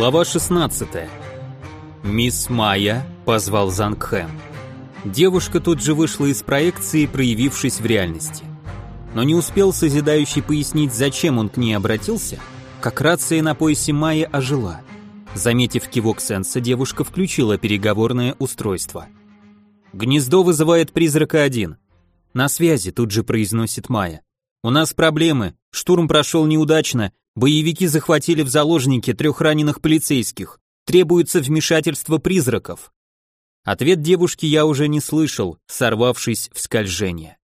Глава 16. Мисс Майя позвал Зангхэм. Девушка тут же вышла из проекции, проявившись в реальности. Но не успел созидающий пояснить, зачем он к ней обратился, как рация на поясе Майи ожила. Заметив кивок Сенса, девушка включила переговорное устройство. «Гнездо вызывает призрака один. На связи», тут же произносит Майя. «У нас проблемы, штурм прошел неудачно, боевики захватили в заложники трех раненых полицейских, требуется вмешательство призраков». Ответ девушки я уже не слышал, сорвавшись в скольжение.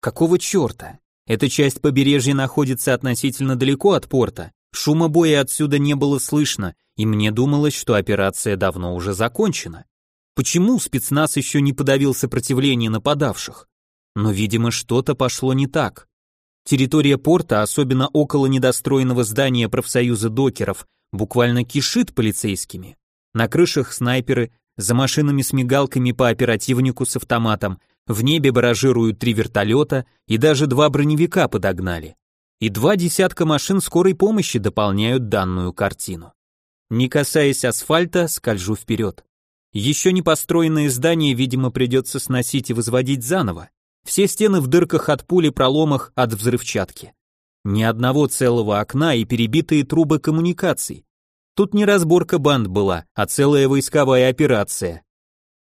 Какого черта? Эта часть побережья находится относительно далеко от порта, шума боя отсюда не было слышно, и мне думалось, что операция давно уже закончена. Почему спецназ еще не подавил сопротивление нападавших? Но, видимо, что-то пошло не так. Территория порта, особенно около недостроенного здания профсоюза докеров, буквально кишит полицейскими. На крышах снайперы, за машинами с мигалками по оперативнику с автоматом, в небе баражируют три вертолета и даже два броневика подогнали. И два десятка машин скорой помощи дополняют данную картину. Не касаясь асфальта, скольжу вперед. Еще не построенное здание, видимо, придется сносить и возводить заново. Все стены в дырках от пули, проломах, от взрывчатки. Ни одного целого окна и перебитые трубы коммуникаций. Тут не разборка банд была, а целая войсковая операция.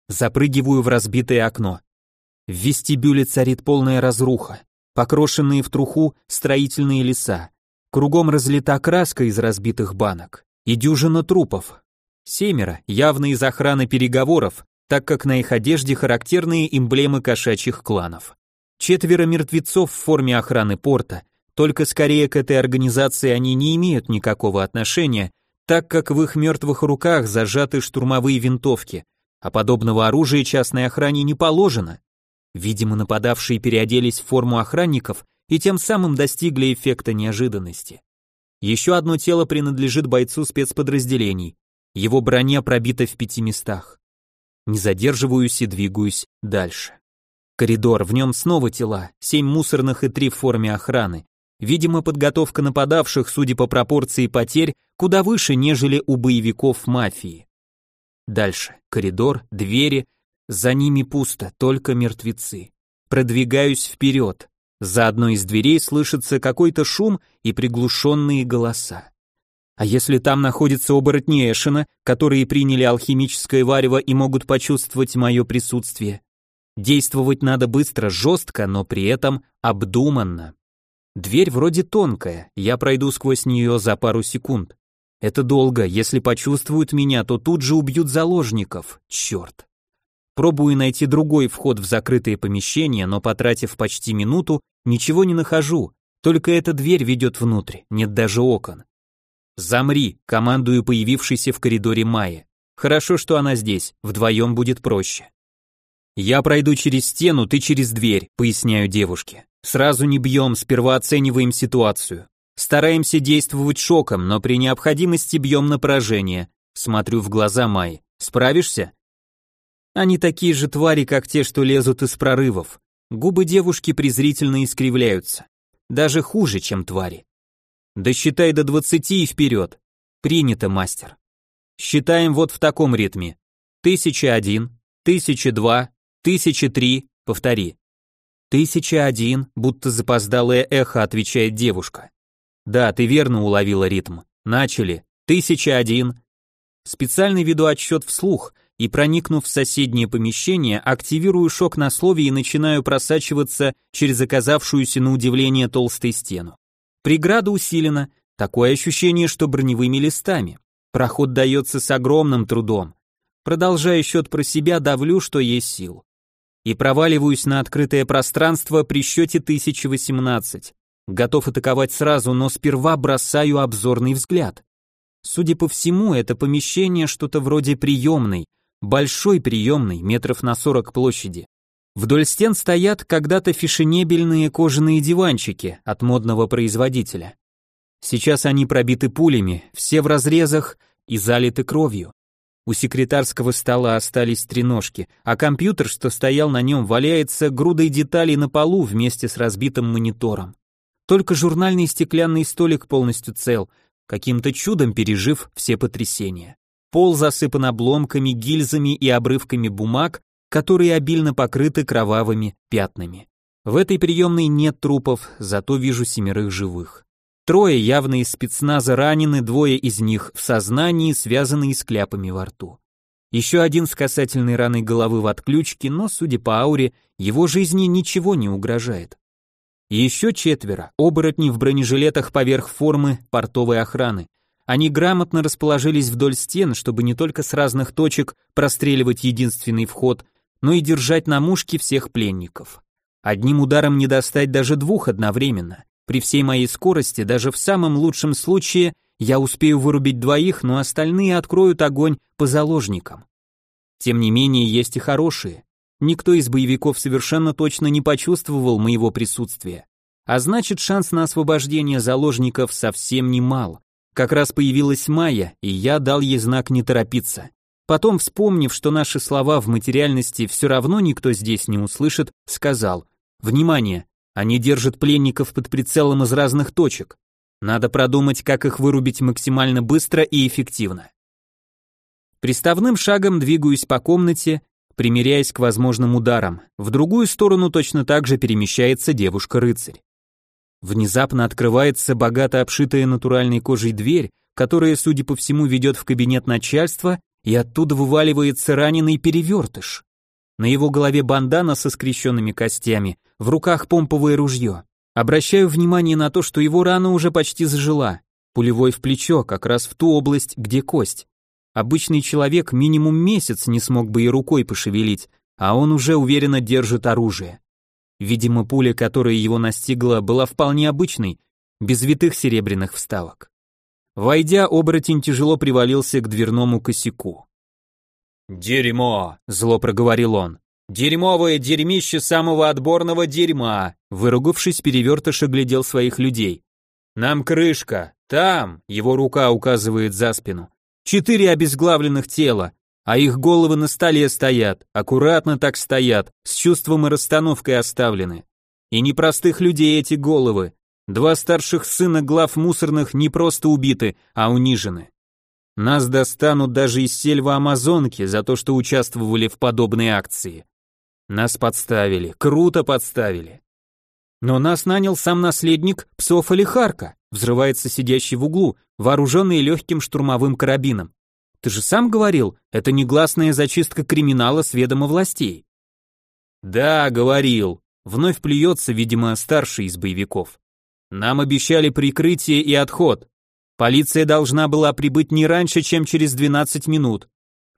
Запрыгиваю в разбитое окно. В вестибюле царит полная разруха. Покрошенные в труху строительные леса. Кругом разлита краска из разбитых банок. И дюжина трупов. Семеро, явно из охраны переговоров, так как на их одежде характерные эмблемы кошачьих кланов. Четверо мертвецов в форме охраны порта, только скорее к этой организации они не имеют никакого отношения, так как в их мертвых руках зажаты штурмовые винтовки, а подобного оружия частной охране не положено. Видимо, нападавшие переоделись в форму охранников и тем самым достигли эффекта неожиданности. Еще одно тело принадлежит бойцу спецподразделений. Его броня пробита в пяти местах. Не задерживаюсь и двигаюсь дальше. Коридор, в нем снова тела, семь мусорных и три в форме охраны. Видимо, подготовка нападавших, судя по пропорции потерь, куда выше, нежели у боевиков мафии. Дальше. Коридор, двери. За ними пусто, только мертвецы. Продвигаюсь вперед. За одной из дверей слышится какой-то шум и приглушенные голоса. А если там находятся оборотни Эшена, которые приняли алхимическое варево и могут почувствовать мое присутствие? Действовать надо быстро, жестко, но при этом обдуманно. Дверь вроде тонкая, я пройду сквозь нее за пару секунд. Это долго, если почувствуют меня, то тут же убьют заложников, черт. Пробую найти другой вход в закрытое помещение, но потратив почти минуту, ничего не нахожу, только эта дверь ведет внутрь, нет даже окон. «Замри», командую появившейся в коридоре Майе. Хорошо, что она здесь, вдвоем будет проще. «Я пройду через стену, ты через дверь», поясняю девушке. Сразу не бьем, сперва оцениваем ситуацию. Стараемся действовать шоком, но при необходимости бьем на поражение. Смотрю в глаза Майи. Справишься? Они такие же твари, как те, что лезут из прорывов. Губы девушки презрительно искривляются. Даже хуже, чем твари. Да считай до двадцати и вперед. Принято, мастер. Считаем вот в таком ритме. Тысяча один, тысяча два, тысяча три, повтори. «Тысяча один», будто запоздалое эхо, отвечает девушка. «Да, ты верно уловила ритм. Начали. Тысяча один». Специально веду отсчет вслух и, проникнув в соседнее помещение, активирую шок на слове и начинаю просачиваться через оказавшуюся на удивление толстой стену. Преграда усилена, такое ощущение, что броневыми листами. Проход дается с огромным трудом. Продолжая счет про себя, давлю, что есть сил и проваливаюсь на открытое пространство при счете 1018. Готов атаковать сразу, но сперва бросаю обзорный взгляд. Судя по всему, это помещение что-то вроде приемной, большой приемной, метров на 40 площади. Вдоль стен стоят когда-то фешенебельные кожаные диванчики от модного производителя. Сейчас они пробиты пулями, все в разрезах и залиты кровью. У секретарского стола остались три ножки, а компьютер, что стоял на нем, валяется грудой деталей на полу вместе с разбитым монитором. Только журнальный стеклянный столик полностью цел, каким-то чудом пережив все потрясения. Пол засыпан обломками, гильзами и обрывками бумаг, которые обильно покрыты кровавыми пятнами. В этой приемной нет трупов, зато вижу семерых живых. Трое явно из спецназа ранены, двое из них в сознании, связанные с кляпами во рту. Еще один с касательной раной головы в отключке, но, судя по ауре, его жизни ничего не угрожает. Еще четверо, оборотни в бронежилетах поверх формы портовой охраны. Они грамотно расположились вдоль стен, чтобы не только с разных точек простреливать единственный вход, но и держать на мушке всех пленников. Одним ударом не достать даже двух одновременно. При всей моей скорости, даже в самом лучшем случае, я успею вырубить двоих, но остальные откроют огонь по заложникам. Тем не менее, есть и хорошие. Никто из боевиков совершенно точно не почувствовал моего присутствия. А значит, шанс на освобождение заложников совсем не мал. Как раз появилась Майя, и я дал ей знак не торопиться. Потом, вспомнив, что наши слова в материальности все равно никто здесь не услышит, сказал «Внимание! Они держат пленников под прицелом из разных точек. Надо продумать, как их вырубить максимально быстро и эффективно». Приставным шагом двигаюсь по комнате, примеряясь к возможным ударам. В другую сторону точно так же перемещается девушка-рыцарь. Внезапно открывается богато обшитая натуральной кожей дверь, которая, судя по всему, ведет в кабинет начальства, и оттуда вываливается раненый перевертыш. На его голове бандана со скрещенными костями, в руках помповое ружье. Обращаю внимание на то, что его рана уже почти зажила. Пулевой в плечо, как раз в ту область, где кость. Обычный человек минимум месяц не смог бы и рукой пошевелить, а он уже уверенно держит оружие. Видимо, пуля, которая его настигла, была вполне обычной, без витых серебряных вставок. Войдя, оборотень тяжело привалился к дверному косяку. «Дерьмо!» — зло проговорил он. «Дерьмовое дерьмище самого отборного дерьма!» Выругавшись, перевертыш оглядел своих людей. «Нам крышка! Там!» — его рука указывает за спину. «Четыре обезглавленных тела, а их головы на столе стоят, аккуратно так стоят, с чувством и расстановкой оставлены. И непростых людей эти головы. Два старших сына глав мусорных не просто убиты, а унижены. Нас достанут даже из сельвы Амазонки за то, что участвовали в подобной акции. Нас подставили, круто подставили. Но нас нанял сам наследник псов Алихарка, взрывается сидящий в углу, вооруженный легким штурмовым карабином. Ты же сам говорил, это негласная зачистка криминала с ведома властей. Да, говорил. Вновь плюется, видимо, старший из боевиков. Нам обещали прикрытие и отход. Полиция должна была прибыть не раньше, чем через 12 минут.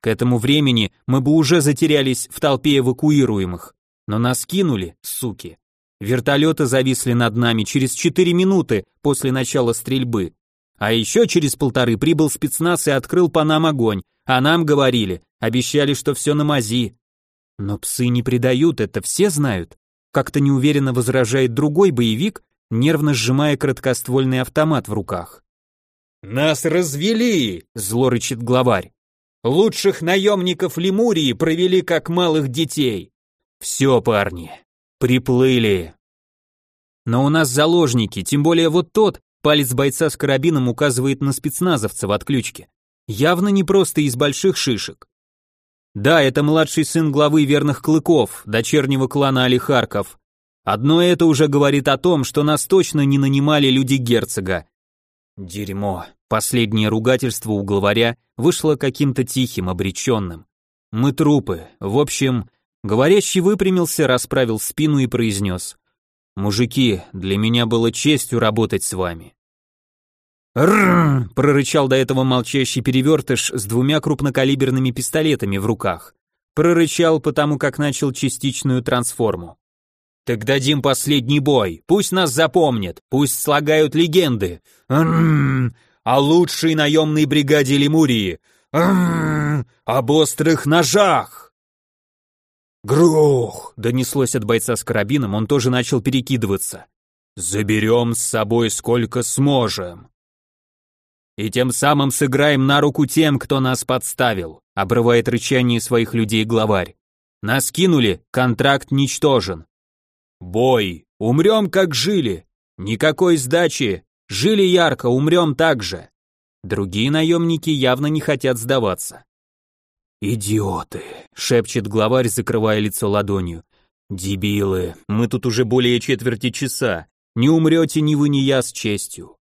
К этому времени мы бы уже затерялись в толпе эвакуируемых. Но нас кинули, суки. Вертолеты зависли над нами через 4 минуты после начала стрельбы. А еще через полторы прибыл спецназ и открыл по нам огонь, а нам говорили, обещали, что все на мази. Но псы не предают, это все знают. Как-то неуверенно возражает другой боевик, нервно сжимая краткоствольный автомат в руках. «Нас развели!» — зло рычит главарь. «Лучших наемников Лемурии провели как малых детей. Все, парни, приплыли». «Но у нас заложники, тем более вот тот, палец бойца с карабином указывает на спецназовца в отключке. Явно не просто из больших шишек. Да, это младший сын главы верных клыков, дочернего клана Алихарков. Одно это уже говорит о том, что нас точно не нанимали люди герцога, Дерьмо. Последнее ругательство у главаря вышло каким-то тихим, обреченным. Мы трупы. В общем, говорящий выпрямился, расправил спину и произнес. «Мужики, для меня было честью работать с вами». «Рррр!» — прорычал до этого молчащий перевертыш с двумя крупнокалиберными пистолетами в руках. Прорычал, потому как начал частичную трансформу. Так дадим последний бой, пусть нас запомнят, пусть слагают легенды. М-м-м, о лучшей наемной бригаде Лемурии. М-м-м, об острых ножах. Грох! Донеслось от бойца с карабином, он тоже начал перекидываться. Заберем с собой сколько сможем. И тем самым сыграем на руку тем, кто нас подставил, обрывает рычание своих людей главарь. Нас кинули, контракт ничтожен. Бой. Умрем, как жили. Никакой сдачи. Жили ярко, умрем так же. Другие наемники явно не хотят сдаваться. «Идиоты!» — шепчет главарь, закрывая лицо ладонью. «Дебилы, мы тут уже более четверти часа. Не умрете ни вы, ни я с честью».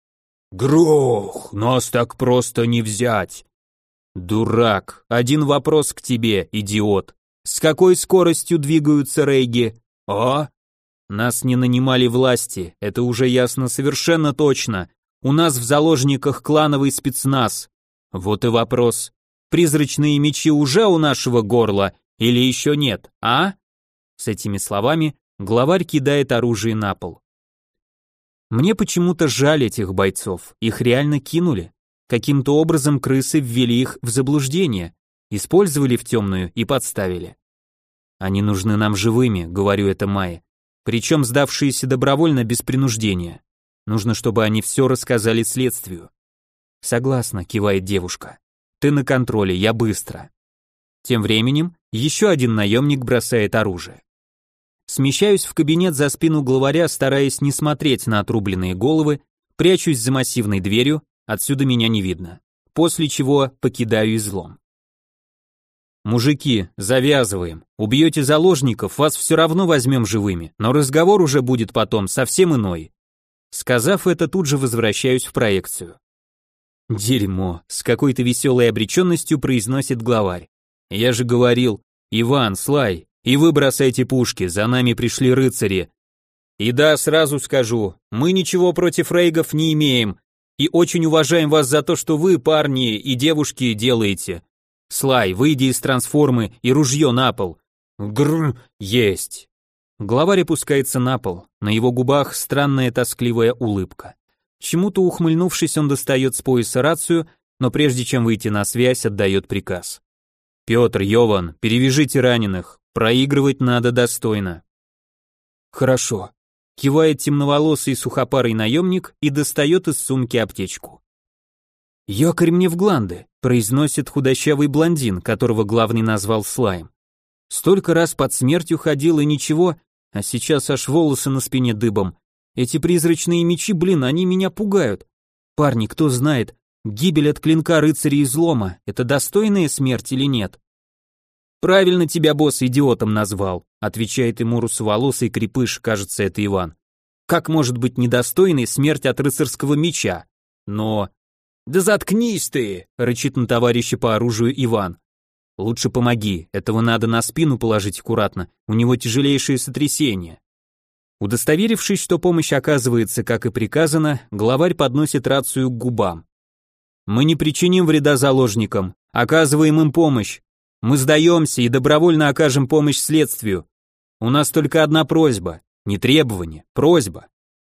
«Грох, нас так просто не взять!» «Дурак, один вопрос к тебе, идиот. С какой скоростью двигаются рейги?» «А?» «Нас не нанимали власти, это уже ясно совершенно точно. У нас в заложниках клановый спецназ. Вот и вопрос. Призрачные мечи уже у нашего горла или еще нет, а? С этими словами главарь кидает оружие на пол. Мне почему-то жаль этих бойцов, их реально кинули. Каким-то образом крысы ввели их в заблуждение, использовали в темную и подставили. Они нужны нам живыми, говорю это Майе, причем сдавшиеся добровольно без принуждения. Нужно, чтобы они все рассказали следствию. Согласна, кивает девушка. Ты на контроле, я быстро. Тем временем еще один наемник бросает оружие. Смещаюсь в кабинет за спину главаря, стараясь не смотреть на отрубленные головы, прячусь за массивной дверью, отсюда меня не видно. После чего покидаю излом. Мужики, завязываем. Убьете заложников, вас все равно возьмем живыми, но разговор уже будет потом совсем иной. Сказав это, тут же возвращаюсь в проекцию. Дерьмо, с какой-то веселой обреченностью произносит главарь. Я же говорил, Иван, Слай, и вы бросайте пушки, за нами пришли рыцари. И да, сразу скажу, мы ничего против рейгов не имеем, и очень уважаем вас за то, что вы, парни и девушки, делаете. Слай, выйди из трансформы и ружье на пол. Гр, есть. Главарь опускается на пол, на его губах странная тоскливая улыбка. Чему-то ухмыльнувшись, он достает с пояса рацию, но прежде чем выйти на связь, отдает приказ. «Петр, Йован, перевяжите раненых, проигрывать надо достойно». «Хорошо», — кивает темноволосый сухопарый наемник и достает из сумки аптечку. «Ёкарь мне в гланды», — произносит худощавый блондин, которого главный назвал Слайм. Столько раз под смертью ходил и ничего, а сейчас аж волосы на спине дыбом. Эти призрачные мечи, блин, они меня пугают. Парни, кто знает, гибель от клинка рыцаря излома — это достойная смерть или нет? Правильно тебя босс идиотом назвал, отвечает ему русоволосый крепыш, кажется, это Иван. Как может быть недостойной смерть от рыцарского меча? Но... Да заткнись ты, рычит на товарища по оружию Иван. Лучше помоги, этого надо на спину положить аккуратно, у него тяжелейшее сотрясение. Удостоверившись, что помощь оказывается, как и приказано, главарь подносит рацию к губам. Мы не причиним вреда заложникам, оказываем им помощь. Мы сдаемся и добровольно окажем помощь следствию. У нас только одна просьба, не требование, просьба.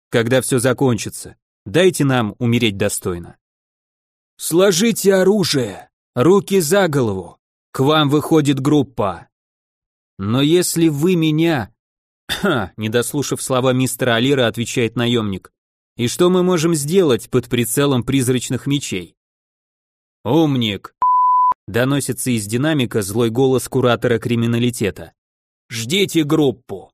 Когда все закончится, дайте нам умереть достойно. Сложите оружие, руки за голову, к вам выходит группа. Но если вы меня... Не дослушав слова мистера Алира, отвечает наемник. И что мы можем сделать под прицелом призрачных мечей? Умник. Доносится из динамика злой голос куратора криминалитета. Ждите группу.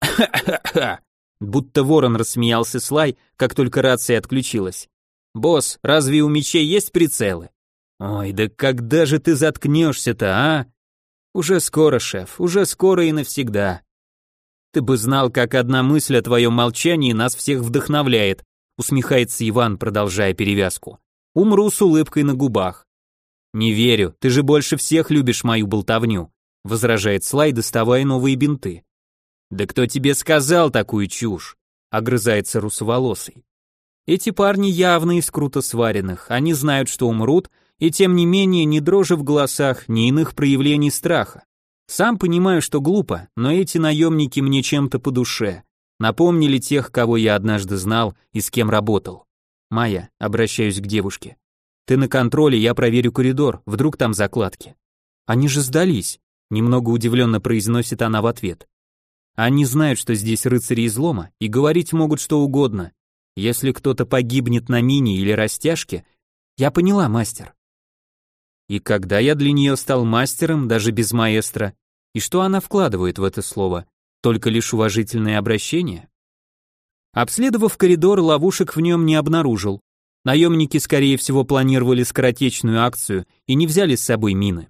Ха-ха-ха. Будто ворон рассмеялся Слай, как только рация отключилась. «Босс, разве у мечей есть прицелы?» Ой, да когда же ты заткнешься-то, а? Уже скоро, шеф, уже скоро и навсегда. Ты бы знал, как одна мысль о твоем молчании нас всех вдохновляет, усмехается Иван, продолжая перевязку. Умру с улыбкой на губах. Не верю, ты же больше всех любишь мою болтовню, возражает Слай, доставая новые бинты. Да кто тебе сказал такую чушь? огрызается русоволосый. Эти парни явно из круто сваренных, они знают, что умрут, и тем не менее ни дрожи в голосах, ни иных проявлений страха. Сам понимаю, что глупо, но эти наемники мне чем-то по душе. Напомнили тех, кого я однажды знал и с кем работал. Майя, обращаюсь к девушке. Ты на контроле, я проверю коридор, вдруг там закладки. Они же сдались, немного удивленно произносит она в ответ. Они знают, что здесь рыцари излома, и говорить могут что угодно. Если кто-то погибнет на мини или растяжке, я поняла, мастер. И когда я для нее стал мастером, даже без маэстро, и что она вкладывает в это слово? Только лишь уважительное обращение? Обследовав коридор, ловушек в нем не обнаружил. Наемники, скорее всего, планировали скоротечную акцию и не взяли с собой мины.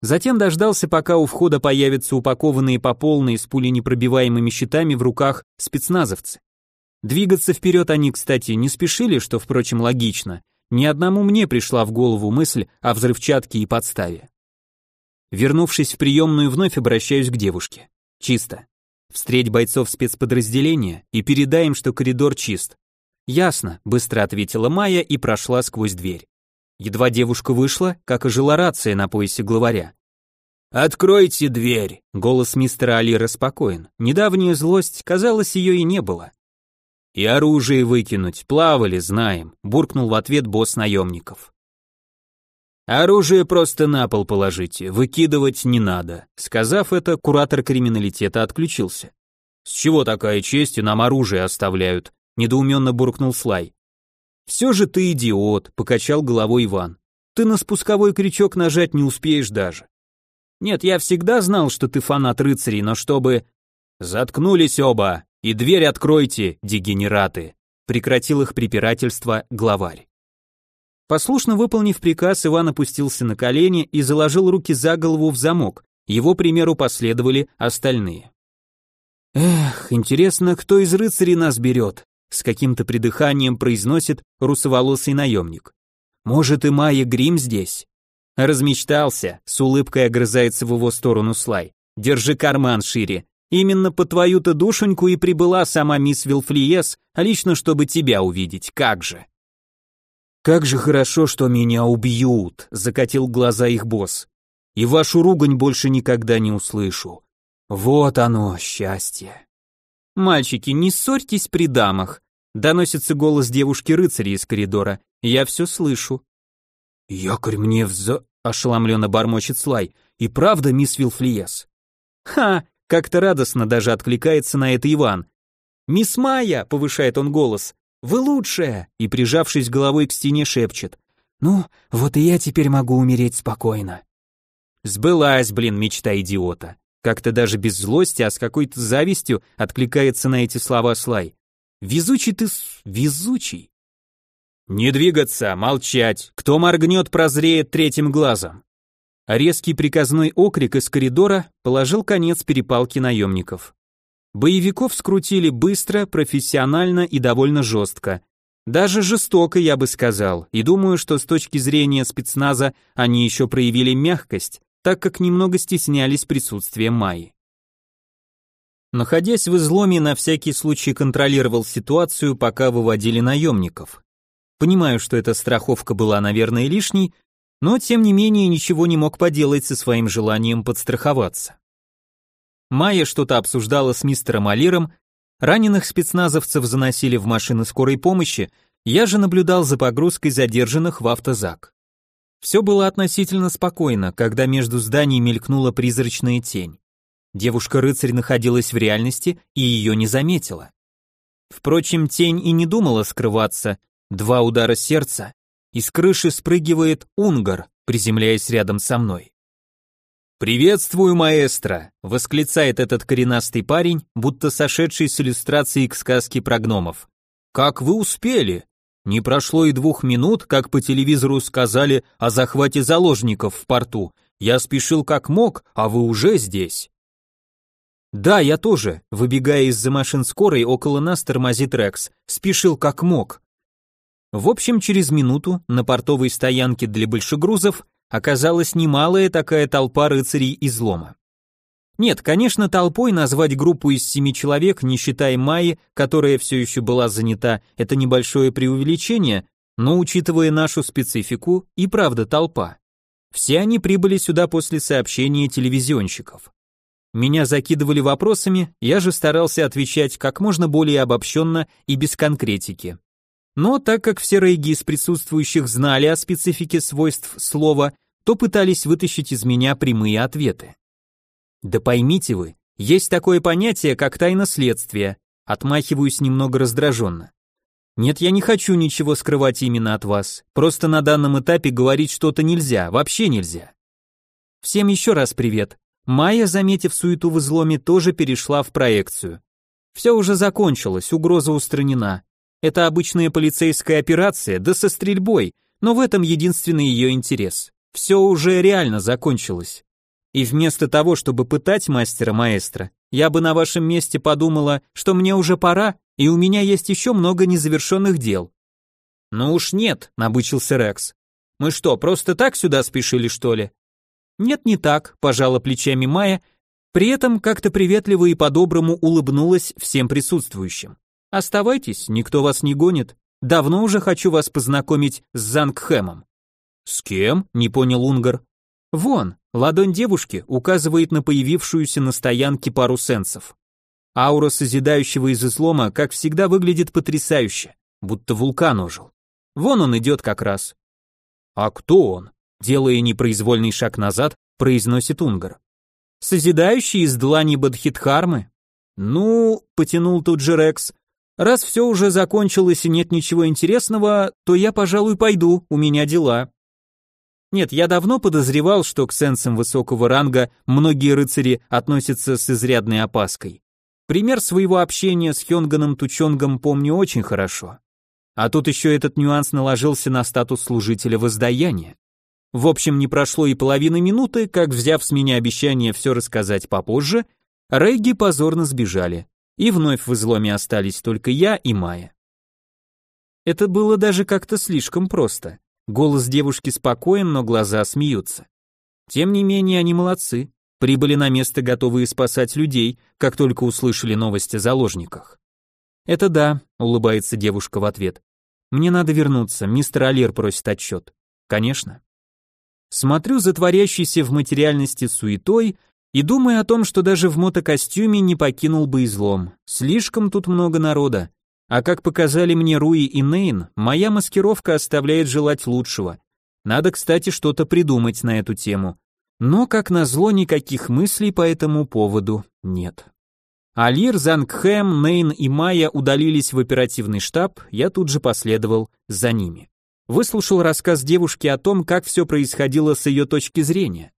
Затем дождался, пока у входа появятся упакованные по полной с пуленепробиваемыми щитами в руках спецназовцы. Двигаться вперед они, кстати, не спешили, что, впрочем, логично. Ни одному мне пришла в голову мысль о взрывчатке и подставе. Вернувшись в приемную, вновь обращаюсь к девушке. Чисто. Встреть бойцов спецподразделения и передай им, что коридор чист. Ясно, быстро ответила Майя и прошла сквозь дверь. Едва девушка вышла, как ожила рация на поясе главаря. «Откройте дверь!» Голос мистера Али распокоен. Недавняя злость, казалось, ее и не было. «И оружие выкинуть, плавали, знаем», буркнул в ответ босс наемников. «Оружие просто на пол положите, выкидывать не надо», сказав это, куратор криминалитета отключился. «С чего такая честь и нам оружие оставляют?» недоуменно буркнул Слай. «Все же ты идиот», — покачал головой Иван. «Ты на спусковой крючок нажать не успеешь даже». «Нет, я всегда знал, что ты фанат рыцарей, но чтобы...» «Заткнулись оба, и дверь откройте, дегенераты», — прекратил их препирательство главарь. Послушно выполнив приказ, Иван опустился на колени и заложил руки за голову в замок. Его примеру последовали остальные. «Эх, интересно, кто из рыцарей нас берет?» с каким-то придыханием произносит русоволосый наемник. Может и Майя Грим здесь? Размечтался, с улыбкой огрызается в его сторону Слай. Держи карман шире. Именно по твою-то душеньку и прибыла сама мисс Вилфлиес, а лично чтобы тебя увидеть, как же. Как же хорошо, что меня убьют, закатил глаза их босс. И вашу ругань больше никогда не услышу. Вот оно, счастье. «Мальчики, не ссорьтесь при дамах», — доносится голос девушки-рыцаря из коридора. «Я все слышу». «Якорь мне вза...» — ошеломленно бормочет Слай. «И правда, мисс Вилфлиес?» «Ха!» — как-то радостно даже откликается на это Иван. «Мисс Майя!» — повышает он голос. «Вы лучшая!» — и, прижавшись головой к стене, шепчет. «Ну, вот и я теперь могу умереть спокойно». Сбылась, блин, мечта идиота. Как-то даже без злости, а с какой-то завистью откликается на эти слова Слай. Везучий ты, везучий. Не двигаться, молчать. Кто моргнет, прозреет третьим глазом. Резкий приказной окрик из коридора положил конец перепалке наемников. Боевиков скрутили быстро, профессионально и довольно жестко. Даже жестоко, я бы сказал, и думаю, что с точки зрения спецназа они еще проявили мягкость, так как немного стеснялись присутствия Майи. Находясь в изломе, на всякий случай контролировал ситуацию, пока выводили наемников. Понимаю, что эта страховка была, наверное, лишней, но тем не менее ничего не мог поделать со своим желанием подстраховаться. Майя что-то обсуждала с мистером Алиром, раненых спецназовцев заносили в машины скорой помощи, я же наблюдал за погрузкой задержанных в автозак. Все было относительно спокойно, когда между зданий мелькнула призрачная тень. Девушка-рыцарь находилась в реальности и ее не заметила. Впрочем, тень и не думала скрываться. Два удара сердца, и с крыши спрыгивает Унгар, приземляясь рядом со мной. «Приветствую, маэстро!» — восклицает этот коренастый парень, будто сошедший с иллюстрацией к сказке про гномов. «Как вы успели? Не прошло и двух минут, как по телевизору сказали о захвате заложников в порту. Я спешил как мог, а вы уже здесь. Да, я тоже, выбегая из-за машин скорой, около нас тормозит Рекс. Спешил как мог. В общем, через минуту на портовой стоянке для большегрузов оказалась немалая такая толпа рыцарей излома. Нет, конечно, толпой назвать группу из семи человек, не считая Майи, которая все еще была занята, это небольшое преувеличение, но учитывая нашу специфику, и правда толпа. Все они прибыли сюда после сообщения телевизионщиков. Меня закидывали вопросами, я же старался отвечать как можно более обобщенно и без конкретики. Но так как все рейги из присутствующих знали о специфике свойств слова, то пытались вытащить из меня прямые ответы. Да поймите вы, есть такое понятие, как тайна следствия. Отмахиваюсь немного раздраженно. Нет, я не хочу ничего скрывать именно от вас. Просто на данном этапе говорить что-то нельзя, вообще нельзя. Всем еще раз привет. Майя, заметив суету в изломе, тоже перешла в проекцию. Все уже закончилось, угроза устранена. Это обычная полицейская операция, да со стрельбой, но в этом единственный ее интерес. Все уже реально закончилось. И вместо того, чтобы пытать мастера-маэстро, я бы на вашем месте подумала, что мне уже пора, и у меня есть еще много незавершенных дел. Ну уж нет, набычился Рекс. Мы что, просто так сюда спешили, что ли? Нет, не так, пожала плечами Майя, при этом как-то приветливо и по-доброму улыбнулась всем присутствующим. Оставайтесь, никто вас не гонит. Давно уже хочу вас познакомить с Зангхэмом. С кем? не понял Унгар. Вон, ладонь девушки указывает на появившуюся на стоянке пару сенсов. Аура созидающего из излома, как всегда, выглядит потрясающе, будто вулкан ожил. Вон он идет как раз. А кто он? Делая непроизвольный шаг назад, произносит Унгар. Созидающий из длани Бадхитхармы? Ну, потянул тут же Рекс, Раз все уже закончилось и нет ничего интересного, то я, пожалуй, пойду, у меня дела. Нет, я давно подозревал, что к сенсам высокого ранга многие рыцари относятся с изрядной опаской. Пример своего общения с Хёнганом Тучонгом помню очень хорошо. А тут еще этот нюанс наложился на статус служителя воздаяния. В общем, не прошло и половины минуты, как, взяв с меня обещание все рассказать попозже, Рейги позорно сбежали и вновь в изломе остались только я и Майя. Это было даже как-то слишком просто. Голос девушки спокоен, но глаза смеются. Тем не менее, они молодцы. Прибыли на место, готовые спасать людей, как только услышали новости о заложниках. «Это да», — улыбается девушка в ответ. «Мне надо вернуться, мистер Алир просит отчет». «Конечно». Смотрю за творящейся в материальности суетой и думая о том, что даже в мотокостюме не покинул бы излом. Слишком тут много народа. А как показали мне Руи и Нейн, моя маскировка оставляет желать лучшего. Надо, кстати, что-то придумать на эту тему. Но, как назло, никаких мыслей по этому поводу нет. Алир, Зангхэм, Нейн и Майя удалились в оперативный штаб, я тут же последовал за ними. Выслушал рассказ девушки о том, как все происходило с ее точки зрения.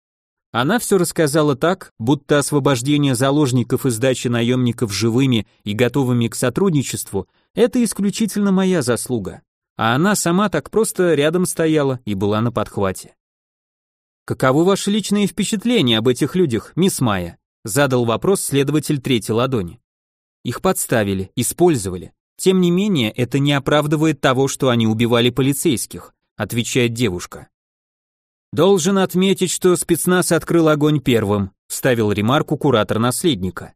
Она все рассказала так, будто освобождение заложников и сдача наемников живыми и готовыми к сотрудничеству – это исключительно моя заслуга. А она сама так просто рядом стояла и была на подхвате. «Каковы ваши личные впечатления об этих людях, мисс Майя?» – задал вопрос следователь третьей ладони. Их подставили, использовали. Тем не менее, это не оправдывает того, что они убивали полицейских, отвечает девушка. Должен отметить, что спецназ открыл огонь первым, вставил ремарку куратор наследника.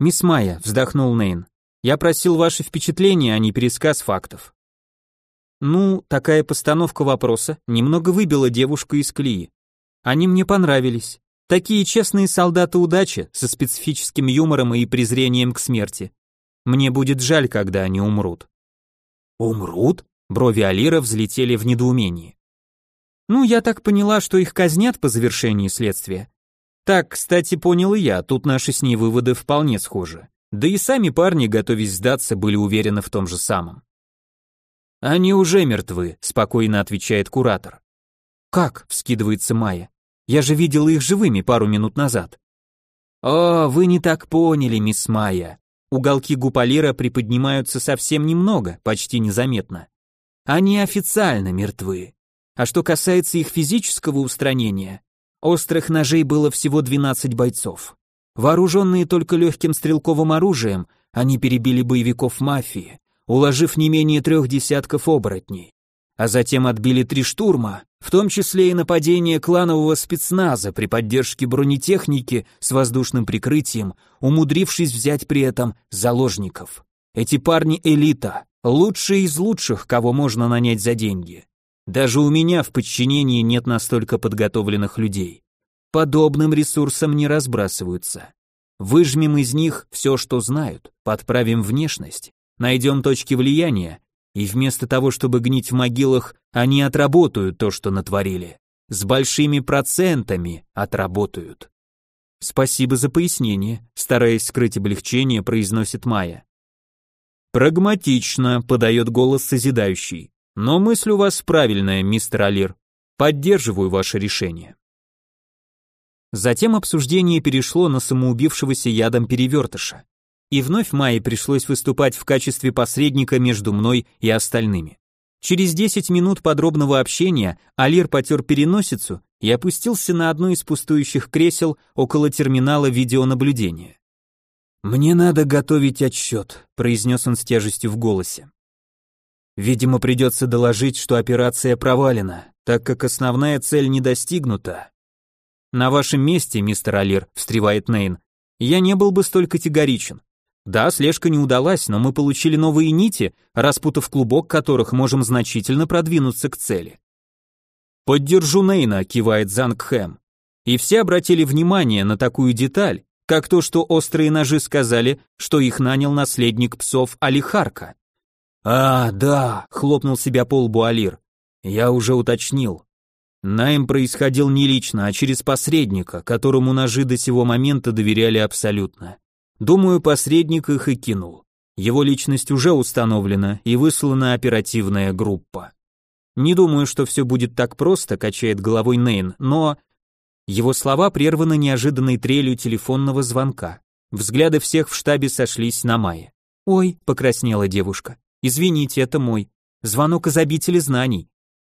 Мисс Майя, вздохнул Нейн. Я просил ваши впечатления, а не пересказ фактов. Ну, такая постановка вопроса немного выбила девушку из колеи. Они мне понравились. Такие честные солдаты удачи, со специфическим юмором и презрением к смерти. Мне будет жаль, когда они умрут. Умрут? Брови Алира взлетели в недоумении. Ну, я так поняла, что их казнят по завершении следствия. Так, кстати, понял и я, тут наши с ней выводы вполне схожи. Да и сами парни, готовясь сдаться, были уверены в том же самом. Они уже мертвы, спокойно отвечает куратор. Как? вскидывается Майя. Я же видела их живыми пару минут назад. О, вы не так поняли, мисс Майя. Уголки губ Алира приподнимаются совсем немного, почти незаметно. Они официально мертвы. А что касается их физического устранения, острых ножей было всего 12 бойцов. Вооруженные только легким стрелковым оружием, они перебили боевиков мафии, уложив не менее трех десятков оборотней. А затем отбили три штурма, в том числе и нападение кланового спецназа при поддержке бронетехники с воздушным прикрытием, умудрившись взять при этом заложников. Эти парни элита, лучшие из лучших, кого можно нанять за деньги. Даже у меня в подчинении нет настолько подготовленных людей. Подобным ресурсом не разбрасываются. Выжмем из них все, что знают, подправим внешность, найдем точки влияния, и вместо того, чтобы гнить в могилах, они отработают то, что натворили. С большими процентами отработают. Спасибо за пояснение, стараясь скрыть облегчение, произносит Майя. Прагматично, подает голос созидающий. Но мысль у вас правильная, мистер Алир. Поддерживаю ваше решение. Затем обсуждение перешло на самоубившегося ядом перевертыша. и вновь Майе пришлось выступать в качестве посредника между мной и остальными. Через 10 минут подробного общения Алир потер переносицу и опустился на одно из пустующих кресел около терминала видеонаблюдения. «Мне надо готовить отчет», — произнес он с тяжестью в голосе. «Видимо, придется доложить, что операция провалена, так как основная цель не достигнута». «На вашем месте, мистер Алир», — встревает Нейн, — «я не был бы столь категоричен. Да, слежка не удалась, но мы получили новые нити, распутав клубок которых можем значительно продвинуться к цели. Поддержу Нейна, кивает Зангхэм. И все обратили внимание на такую деталь, как то, что острые ножи сказали, что их нанял наследник псов Алихарка. А, да, хлопнул себя по лбу Алир. Я уже уточнил. Найм происходил не лично, а через посредника, которому ножи до сего момента доверяли абсолютно. Думаю, посредник их и кинул. Его личность уже установлена и выслана оперативная группа. Не думаю, что все будет так просто, качает головой Нейн, но... Его слова прерваны неожиданной трелью телефонного звонка. Взгляды всех в штабе сошлись на Майе. «Ой», — покраснела девушка, — «извините, это мой. Звонок из обители знаний.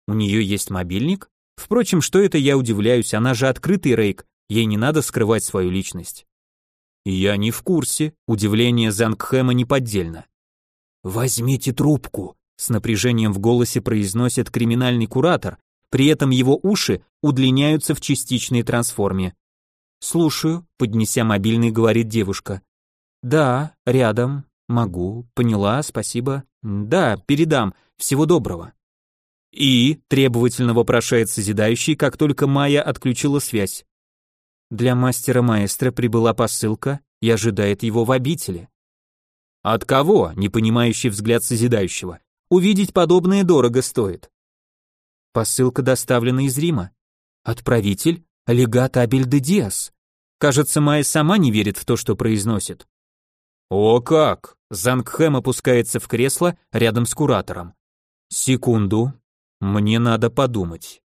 У нее есть мобильник? Впрочем, что это я удивляюсь, она же открытый рейк, ей не надо скрывать свою личность». «Я не в курсе», удивление Зангхэма неподдельно. «Возьмите трубку», с напряжением в голосе произносит криминальный куратор, при этом его уши удлиняются в частичной трансформе. «Слушаю», — поднеся мобильный, говорит девушка. «Да, рядом, могу, поняла, спасибо. Да, передам, всего доброго». «И?» — требовательно вопрошает созидающий, как только Майя отключила связь. Для мастера маэстро прибыла посылка и ожидает его в обители. От кого? Непонимающий взгляд созидающего. Увидеть подобное дорого стоит. Посылка доставлена из Рима. Отправитель легат Абель де Диас. Кажется, Майя сама не верит в то, что произносит. О как! Зангхэм опускается в кресло рядом с куратором. Секунду. Мне надо подумать.